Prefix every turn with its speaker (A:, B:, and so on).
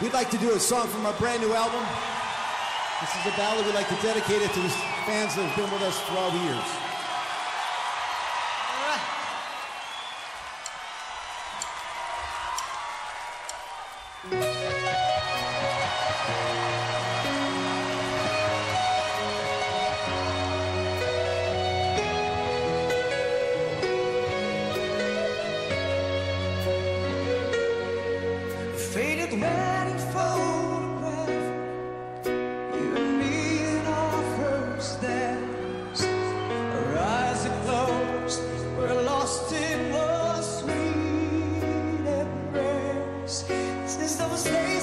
A: We'd like to do a song from our brand new album. This is a ballad we'd like to dedicate it to the fans that have been with us for all the years.
B: faded. say